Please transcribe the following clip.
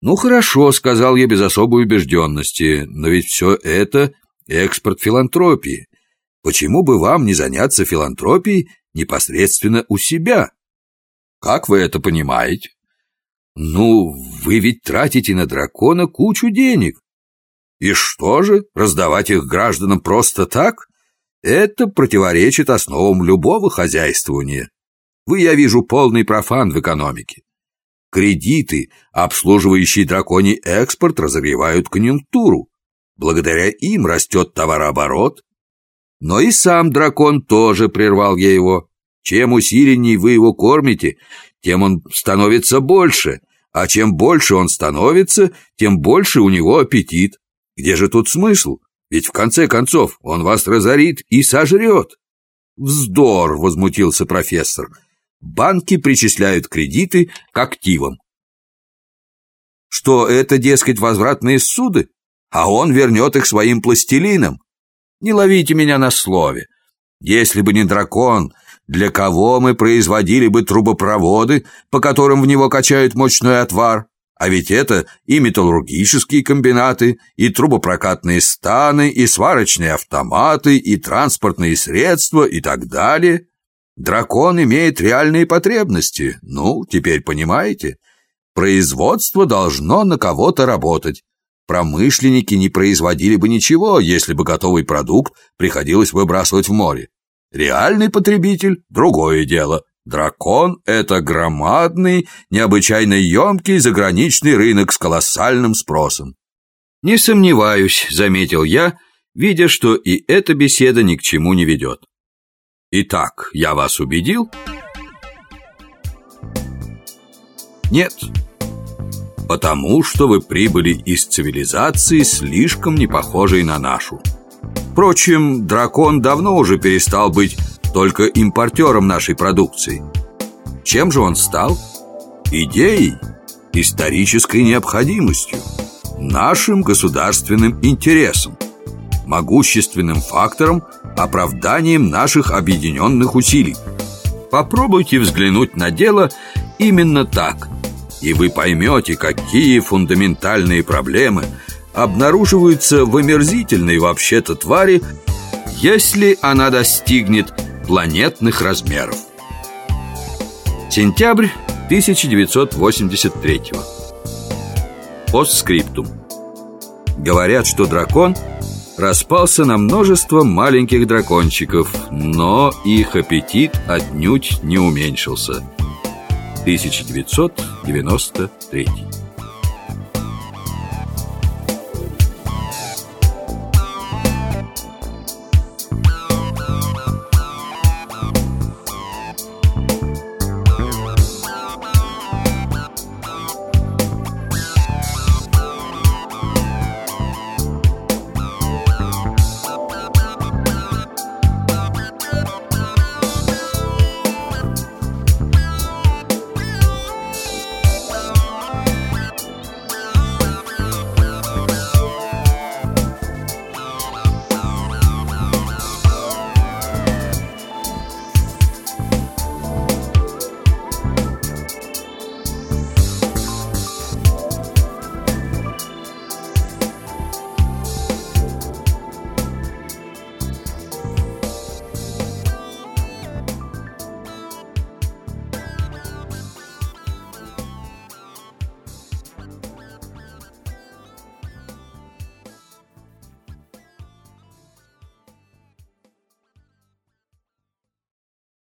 «Ну хорошо», — сказал я без особой убежденности, «но ведь все это экспорт филантропии. Почему бы вам не заняться филантропией непосредственно у себя? Как вы это понимаете? Ну, вы ведь тратите на дракона кучу денег. И что же, раздавать их гражданам просто так? Это противоречит основам любого хозяйствования. Вы, я вижу, полный профан в экономике. Кредиты, обслуживающие драконий экспорт, разогревают конъюнктуру. Благодаря им растет товарооборот. Но и сам дракон тоже прервал я его. Чем усиленней вы его кормите, тем он становится больше, а чем больше он становится, тем больше у него аппетит. Где же тут смысл? Ведь в конце концов он вас разорит и сожрет. Вздор, возмутился профессор. Банки причисляют кредиты к активам. Что это, дескать, возвратные суды? А он вернет их своим пластилином. Не ловите меня на слове. Если бы не дракон, для кого мы производили бы трубопроводы, по которым в него качают мощной отвар? А ведь это и металлургические комбинаты, и трубопрокатные станы, и сварочные автоматы, и транспортные средства, и так далее. Дракон имеет реальные потребности. Ну, теперь понимаете? Производство должно на кого-то работать. Промышленники не производили бы ничего, если бы готовый продукт приходилось выбрасывать в море. Реальный потребитель – другое дело. Дракон – это громадный, необычайно емкий заграничный рынок с колоссальным спросом. «Не сомневаюсь», – заметил я, видя, что и эта беседа ни к чему не ведет. «Итак, я вас убедил?» «Нет, потому что вы прибыли из цивилизации, слишком не похожей на нашу». Впрочем, дракон давно уже перестал быть только импортером нашей продукции. Чем же он стал? Идеей, исторической необходимостью, нашим государственным интересом, могущественным фактором, оправданием наших объединенных усилий. Попробуйте взглянуть на дело именно так, и вы поймете, какие фундаментальные проблемы – обнаруживаются в омерзительной вообще-то твари, если она достигнет планетных размеров. Сентябрь 1983 Постскриптум Говорят, что дракон распался на множество маленьких дракончиков, но их аппетит отнюдь не уменьшился. 1993